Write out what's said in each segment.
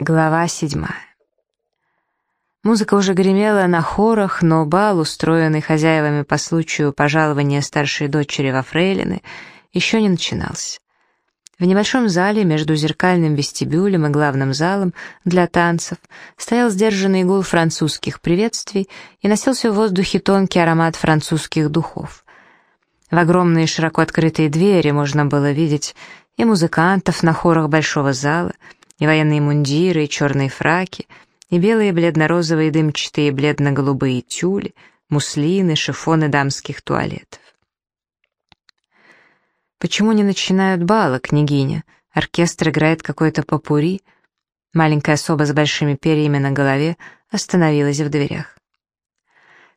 Глава седьмая. Музыка уже гремела на хорах, но бал, устроенный хозяевами по случаю пожалования старшей дочери во фрейлины, еще не начинался. В небольшом зале между зеркальным вестибюлем и главным залом для танцев стоял сдержанный гул французских приветствий и носился в воздухе тонкий аромат французских духов. В огромные широко открытые двери можно было видеть и музыкантов на хорах большого зала, и военные мундиры, и черные фраки, и белые бледно-розовые дымчатые бледно-голубые тюли, муслины, шифоны дамских туалетов. Почему не начинают бала, княгиня? Оркестр играет какой-то попури. Маленькая особа с большими перьями на голове остановилась в дверях.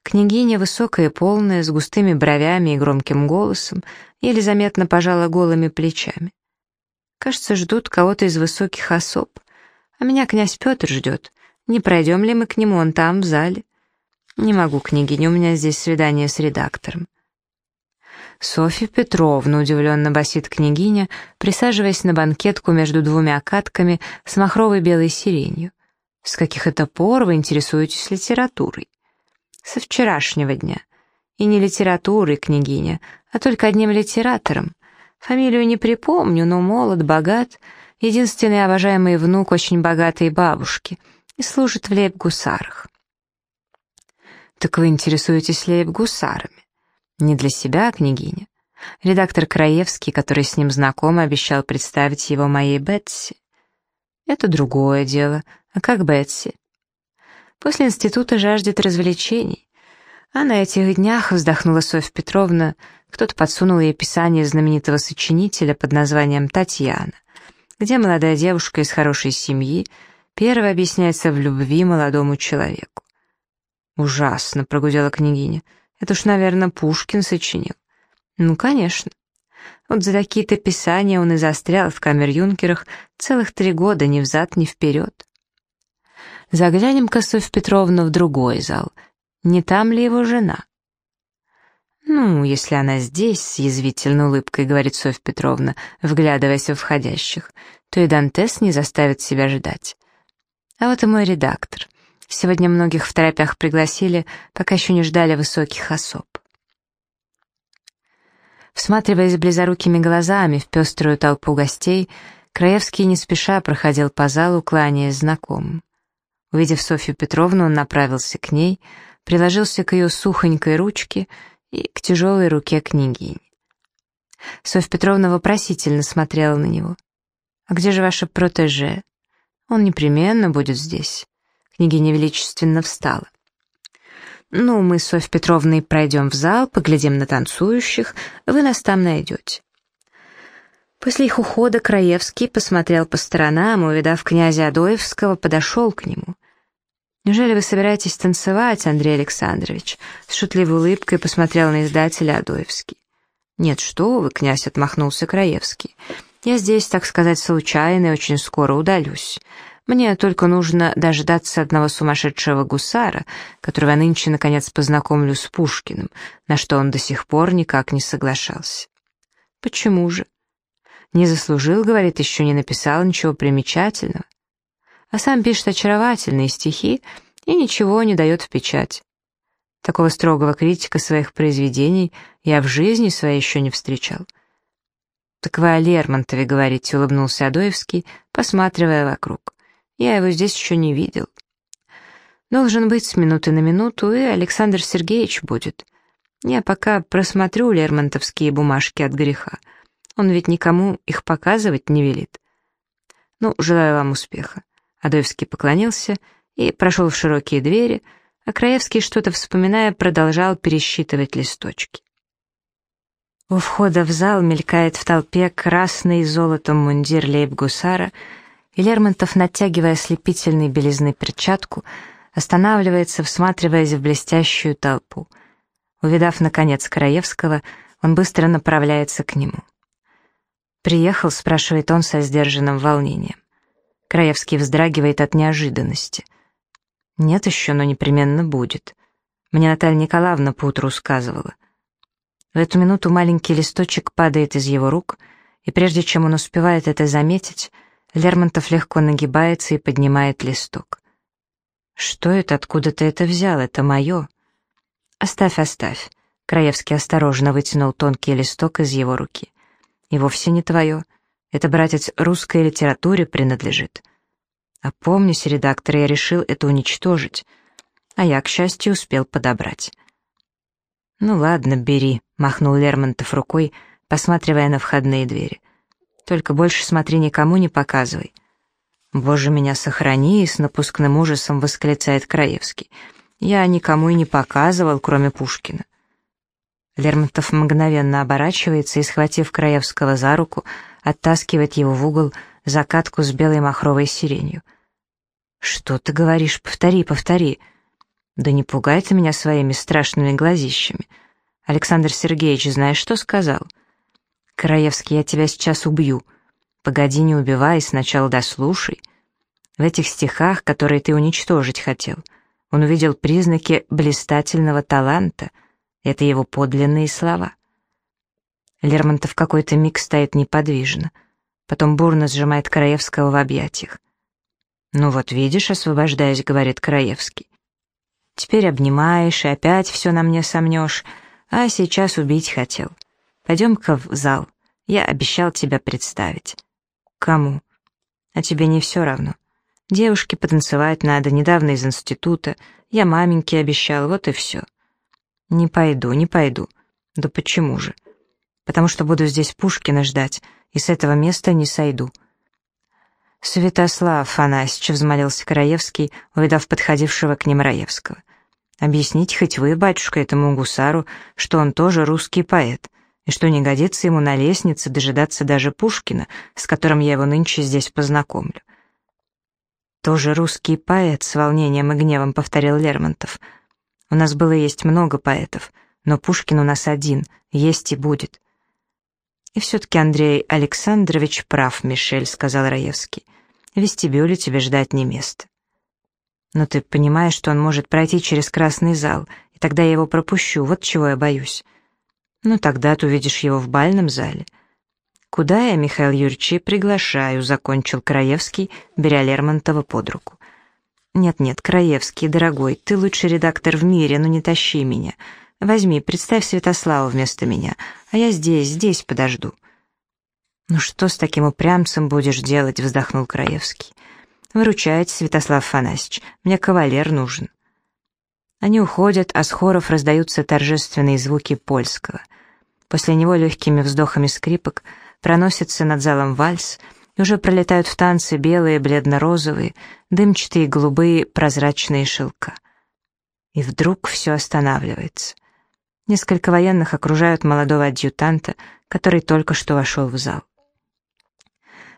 Княгиня, высокая и полная, с густыми бровями и громким голосом, еле заметно пожала голыми плечами. Кажется, ждут кого-то из высоких особ. А меня князь Петр ждет. Не пройдем ли мы к нему, он там, в зале? Не могу, княгиня, у меня здесь свидание с редактором. Софья Петровна, удивленно басит княгиня, присаживаясь на банкетку между двумя катками с махровой белой сиренью. С каких это пор вы интересуетесь литературой? Со вчерашнего дня. И не литературой, княгиня, а только одним литератором. Фамилию не припомню, но молод, богат, единственный обожаемый внук очень богатой бабушки и служит в лейб-гусарах. Так вы интересуетесь лейб-гусарами? Не для себя, княгиня. Редактор Краевский, который с ним знаком, обещал представить его моей Бетси. Это другое дело. А как Бетси? После института жаждет развлечений. А на этих днях, вздохнула Софья Петровна, кто-то подсунул ей писание знаменитого сочинителя под названием «Татьяна», где молодая девушка из хорошей семьи первая объясняется в любви молодому человеку. «Ужасно», — прогудела княгиня. «Это уж, наверное, Пушкин сочинил». «Ну, конечно. Вот за такие-то писания он и застрял в камер-юнкерах целых три года ни взад, ни вперед». Заглянем-ка, Софья Петровна, в другой зал. Не там ли его жена? «Ну, если она здесь», — с язвительной улыбкой говорит Софья Петровна, вглядываясь в входящих, то и Дантес не заставит себя ждать. А вот и мой редактор. Сегодня многих в торопях пригласили, пока еще не ждали высоких особ. Всматриваясь близорукими глазами в пеструю толпу гостей, Краевский не спеша проходил по залу, кланяясь знакомым. Увидев Софью Петровну, он направился к ней, приложился к ее сухонькой ручке и к тяжелой руке княгини. Софья Петровна вопросительно смотрела на него. «А где же ваша протеже? Он непременно будет здесь». Княгиня величественно встала. «Ну, мы с Софьей Петровной пройдем в зал, поглядим на танцующих, вы нас там найдете». После их ухода Краевский посмотрел по сторонам и, увидав князя Адоевского, подошел к нему — «Неужели вы собираетесь танцевать, Андрей Александрович?» С шутливой улыбкой посмотрел на издателя Адоевский. «Нет, что вы, князь», — отмахнулся Краевский. «Я здесь, так сказать, случайно и очень скоро удалюсь. Мне только нужно дождаться одного сумасшедшего гусара, которого я нынче, наконец, познакомлю с Пушкиным, на что он до сих пор никак не соглашался». «Почему же?» «Не заслужил, — говорит, — еще не написал ничего примечательного а сам пишет очаровательные стихи и ничего не дает в печать. Такого строгого критика своих произведений я в жизни своей еще не встречал. «Так вы о Лермонтове говорите», — улыбнулся Адоевский, посматривая вокруг. «Я его здесь еще не видел». «Должен быть с минуты на минуту, и Александр Сергеевич будет. Я пока просмотрю лермонтовские бумажки от греха. Он ведь никому их показывать не велит. Ну, желаю вам успеха. Адоевский поклонился и прошел в широкие двери, а Краевский, что-то вспоминая, продолжал пересчитывать листочки. У входа в зал мелькает в толпе красный золотом мундир лейб-гусара, и Лермонтов, натягивая слепительной белизны перчатку, останавливается, всматриваясь в блестящую толпу. Увидав, наконец, Краевского, он быстро направляется к нему. «Приехал?» — спрашивает он со сдержанным волнением. Краевский вздрагивает от неожиданности. Нет еще, но непременно будет. Мне Наталья Николаевна поутру сказывала. В эту минуту маленький листочек падает из его рук, и прежде чем он успевает это заметить, Лермонтов легко нагибается и поднимает листок. «Что это? Откуда ты это взял? Это мое?» «Оставь, оставь». Краевский осторожно вытянул тонкий листок из его руки. «И вовсе не твое. Это, братец, русской литературе принадлежит. Опомнись, редактор, я решил это уничтожить. А я, к счастью, успел подобрать». «Ну ладно, бери», — махнул Лермонтов рукой, посматривая на входные двери. «Только больше смотри, никому не показывай». «Боже, меня сохрани!» — с напускным ужасом восклицает Краевский. «Я никому и не показывал, кроме Пушкина». Лермонтов мгновенно оборачивается и, схватив Краевского за руку, оттаскивает его в угол закатку с белой махровой сиренью. «Что ты говоришь? Повтори, повтори!» «Да не пугай ты меня своими страшными глазищами!» «Александр Сергеевич, знаешь, что сказал?» «Краевский, я тебя сейчас убью!» Погоди, не убивай, сначала дослушай. В этих стихах, которые ты уничтожить хотел, он увидел признаки блистательного таланта. Это его подлинные слова. Лермонтов какой-то миг стоит неподвижно, потом бурно сжимает Краевского в объятиях. «Ну вот видишь, освобождаясь, — говорит Краевский. Теперь обнимаешь и опять все на мне сомнешь, а сейчас убить хотел. Пойдем-ка в зал, я обещал тебя представить». Кому? А тебе не все равно. Девушке потанцевать надо, недавно из института. Я маменьке обещал, вот и все. Не пойду, не пойду. Да почему же? Потому что буду здесь Пушкина ждать, и с этого места не сойду. Святослав Афанасьевич, взмолился Краевский, увидав подходившего к ним Раевского. «Объясните хоть вы, батюшка, этому гусару, что он тоже русский поэт и что не годится ему на лестнице дожидаться даже Пушкина, с которым я его нынче здесь познакомлю. «Тоже русский поэт», — с волнением и гневом повторил Лермонтов. «У нас было есть много поэтов, но Пушкин у нас один, есть и будет». «И все-таки Андрей Александрович прав, Мишель», — сказал Раевский. «В вестибюле тебе ждать не место». «Но ты понимаешь, что он может пройти через красный зал, и тогда я его пропущу, вот чего я боюсь». Ну, тогда ты увидишь его в бальном зале. Куда я, Михаил Юрьевич, приглашаю, закончил Краевский, беря Лермонтова под руку. Нет-нет, Краевский, дорогой, ты лучший редактор в мире, но не тащи меня. Возьми, представь Святослава вместо меня, а я здесь, здесь подожду. «Ну что с таким упрямцем будешь делать?» — вздохнул Краевский. «Выручайте, Святослав Фанасьевич, мне кавалер нужен». Они уходят, а с хоров раздаются торжественные звуки польского. После него легкими вздохами скрипок проносится над залом вальс, и уже пролетают в танцы белые, бледно-розовые, дымчатые, голубые, прозрачные шелка. И вдруг все останавливается. Несколько военных окружают молодого адъютанта, который только что вошел в зал.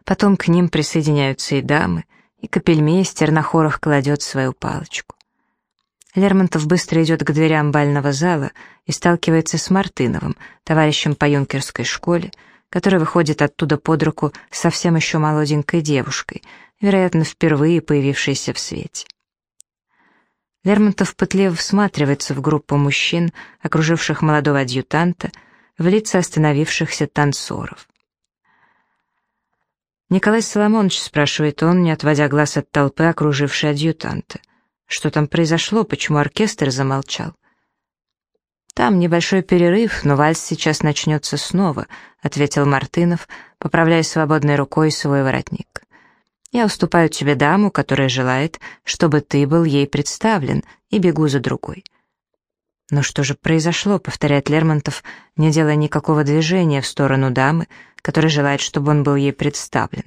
Потом к ним присоединяются и дамы, и капельмейстер на хорах кладет свою палочку. Лермонтов быстро идет к дверям бального зала и сталкивается с Мартыновым, товарищем по юнкерской школе, который выходит оттуда под руку с совсем еще молоденькой девушкой, вероятно, впервые появившейся в свете. Лермонтов пытливо всматривается в группу мужчин, окруживших молодого адъютанта, в лица остановившихся танцоров. «Николай Соломонович», — спрашивает он, не отводя глаз от толпы, окружившей адъютанта. Что там произошло, почему оркестр замолчал? «Там небольшой перерыв, но вальс сейчас начнется снова», — ответил Мартынов, поправляя свободной рукой свой воротник. «Я уступаю тебе даму, которая желает, чтобы ты был ей представлен, и бегу за другой». «Но что же произошло?» — повторяет Лермонтов, не делая никакого движения в сторону дамы, которая желает, чтобы он был ей представлен.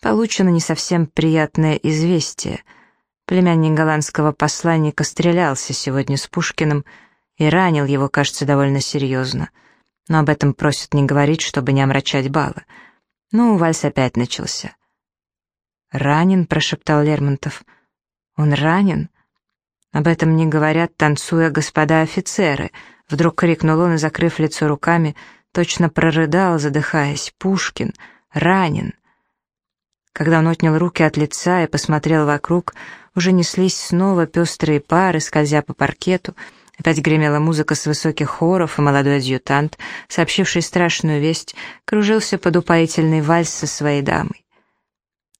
Получено не совсем приятное известие — Племянник голландского посланника стрелялся сегодня с Пушкиным и ранил его, кажется, довольно серьезно. Но об этом просят не говорить, чтобы не омрачать бала. Ну, вальс опять начался. «Ранен?» — прошептал Лермонтов. «Он ранен?» «Об этом не говорят, танцуя господа офицеры», — вдруг крикнул он и, закрыв лицо руками, точно прорыдал, задыхаясь. «Пушкин! Ранен!» Когда он отнял руки от лица и посмотрел вокруг, уже неслись снова пестрые пары, скользя по паркету. Опять гремела музыка с высоких хоров, и молодой адъютант, сообщивший страшную весть, кружился под упоительный вальс со своей дамой.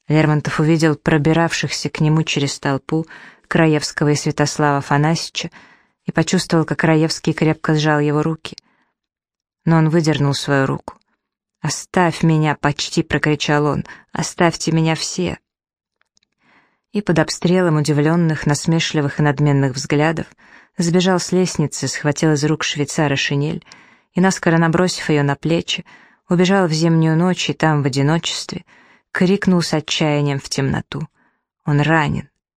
Лермонтов увидел пробиравшихся к нему через толпу Краевского и Святослава Афанасьича и почувствовал, как Краевский крепко сжал его руки. Но он выдернул свою руку. «Оставь меня!» — почти прокричал он. «Оставьте меня все!» И под обстрелом удивленных, насмешливых и надменных взглядов сбежал с лестницы, схватил из рук швейцара шинель и, наскоро набросив ее на плечи, убежал в зимнюю ночь и там, в одиночестве, крикнул с отчаянием в темноту. Он ранен.